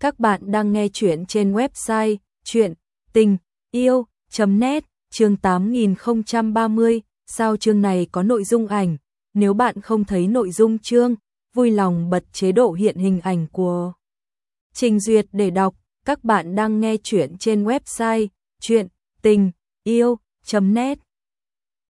Các bạn đang nghe chuyện trên website chuyện tình yêu.net chương 8030. Sao chương này có nội dung ảnh? Nếu bạn không thấy nội dung chương, vui lòng bật chế độ hiện hình ảnh của Trình Duyệt để đọc. Các bạn đang nghe chuyện trên website chuyện tình yêu.net